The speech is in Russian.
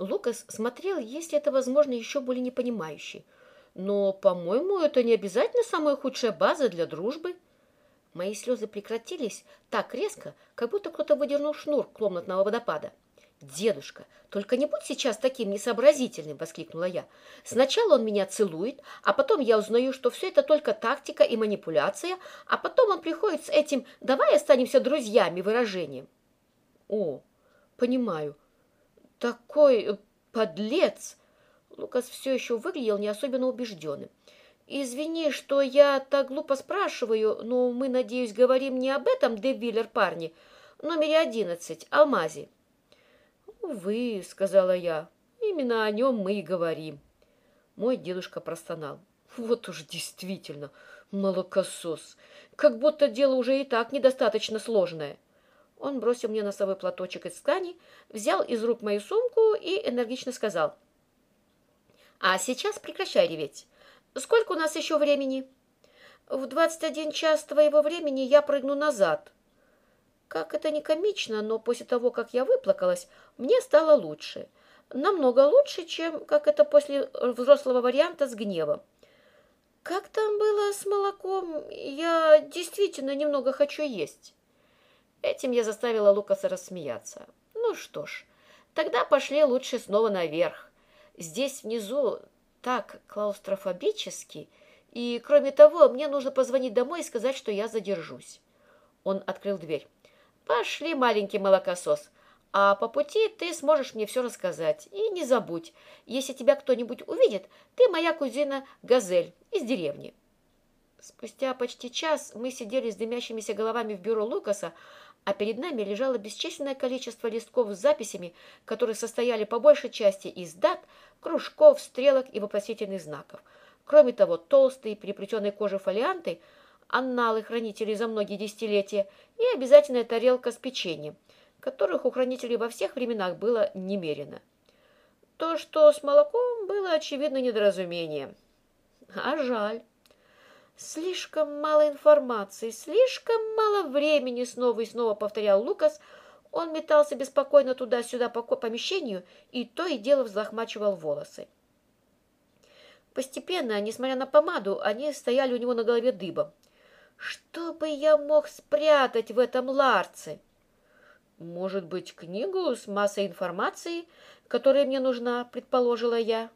Лукас смотрел, если это возможно, еще более непонимающий. Но, по-моему, это не обязательно самая худшая база для дружбы. Мои слезы прекратились так резко, как будто кто-то выдернул шнур комнатного водопада. «Дедушка, только не будь сейчас таким несообразительным!» — воскликнула я. «Сначала он меня целует, а потом я узнаю, что все это только тактика и манипуляция, а потом он приходит с этим «давай останемся друзьями» выражением». «О, понимаю, такой э, подлец!» Лукас все еще выглядел не особенно убежденным. «Извини, что я так глупо спрашиваю, но мы, надеюсь, говорим не об этом Девиллер парне, номере одиннадцать, Алмазе». «Увы», — сказала я, — «именно о нем мы и говорим». Мой дедушка простонал. «Вот уж действительно, молокосос! Как будто дело уже и так недостаточно сложное». Он бросил мне носовой платочек из ткани, взял из рук мою сумку и энергично сказал. «А сейчас прекращай реветь. Сколько у нас еще времени? В двадцать один час твоего времени я прыгну назад. Как это не комично, но после того, как я выплакалась, мне стало лучше. Намного лучше, чем как это после взрослого варианта с гневом. Как там было с молоком? Я действительно немного хочу есть. Этим я заставила Лукаса рассмеяться. Ну что ж, тогда пошли лучше снова наверх. Здесь внизу так клаустрофобически, и, кроме того, мне нужно позвонить домой и сказать, что я задержусь. Он открыл дверь. «Пошли, маленький молокосос, а по пути ты сможешь мне все рассказать. И не забудь, если тебя кто-нибудь увидит, ты моя кузина Газель из деревни». Спустя почти час мы сидели с дымящимися головами в бюро Лукаса, а перед нами лежало бесчисленное количество листков с записями, которые состояли по большей части из дат, кружков, стрелок и вопросительных знаков. Кроме того, толстые, переплетенные кожей фолианты, анналы хранителей за многие десятилетия и обязательная тарелка с печеньем, которых у хранителей во всех временах было немерено. То, что с молоком, было очевидно недоразумением. А жаль. Слишком мало информации, слишком мало времени, снова и снова повторял Лукас. Он метался беспокойно туда-сюда по помещению и то и дело взлохмачивал волосы. Постепенно, несмотря на помаду, они стояли у него на голове дыбом. Что бы я мог спрятать в этом ларце? Может быть, книгу с массой информации, которая мне нужна, предположила я.